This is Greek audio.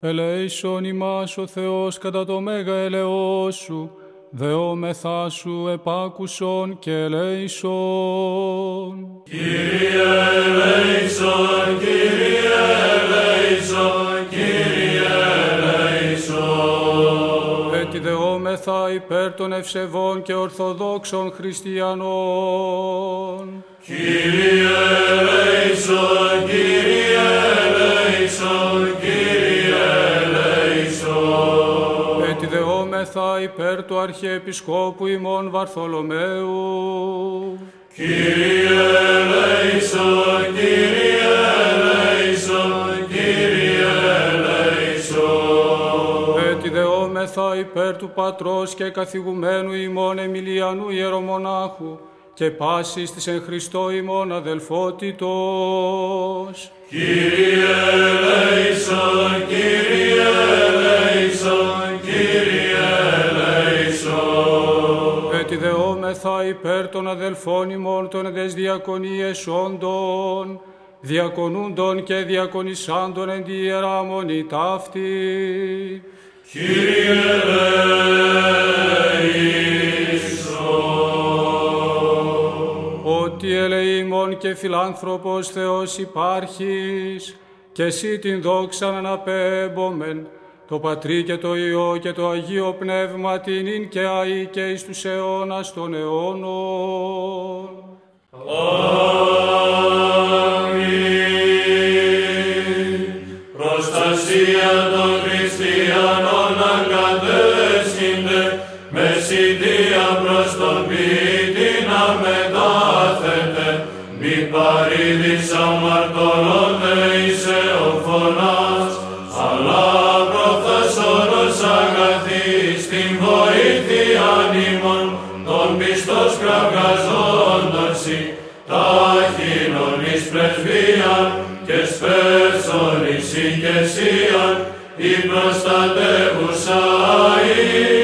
Ελέησον ημάς ο Θεός κατά το μέγα ελεός σου, δεόμεθά σου επάκουσον και ελέησον. Κύριε ελέησον, Κύριε ελέησον, Κύριε ελέησον. Έτσι δεόμεθα υπέρ των ευσεβών και ορθοδόξων χριστιανών. Κύριε ελέησον, Κύριε δεόμεθα υπέρ του Αρχιεπισκόπου ημών Βαρθολομαίου. Κύριε ελέησον, Κύριε ελέησον, Κύριε ελέησον. Έτσι δεόμεθα υπέρ του Πατρός και καθηγουμένου ημών Εμιλιανού Ιερομονάχου και πάσης της εν Χριστώ ημών αδελφότητος. Κύριε ελέησον, δεόμεθα υπέρ των αδελφών ημών των εδες διακονίες όντων, διακονούντων και διακονισάντων εν τη Ιερά Μονή ταύτη. Κύριε ελέησον. ότι ελεήμων και φιλάνθρωπος Θεός υπάρχεις και εσύ την δόξα αναπέμπομεν το Πατρί και το Υιό και το Αγίο Πνεύμα την ειν και αεί και εις τους αιώνας των αιώνων. Αμήν. Προστασία των χριστιανών αγκατέσχυνται, με σιτία προς τον ποιητή να μετάθετε, μη παρήδης αμαρτωλότε πιστός κραυγαζόντων σοι, τάχινον εις πρεσβείαν και σπέρσον εις ηγεσίαν, η προστατεύουσα η Θεέ.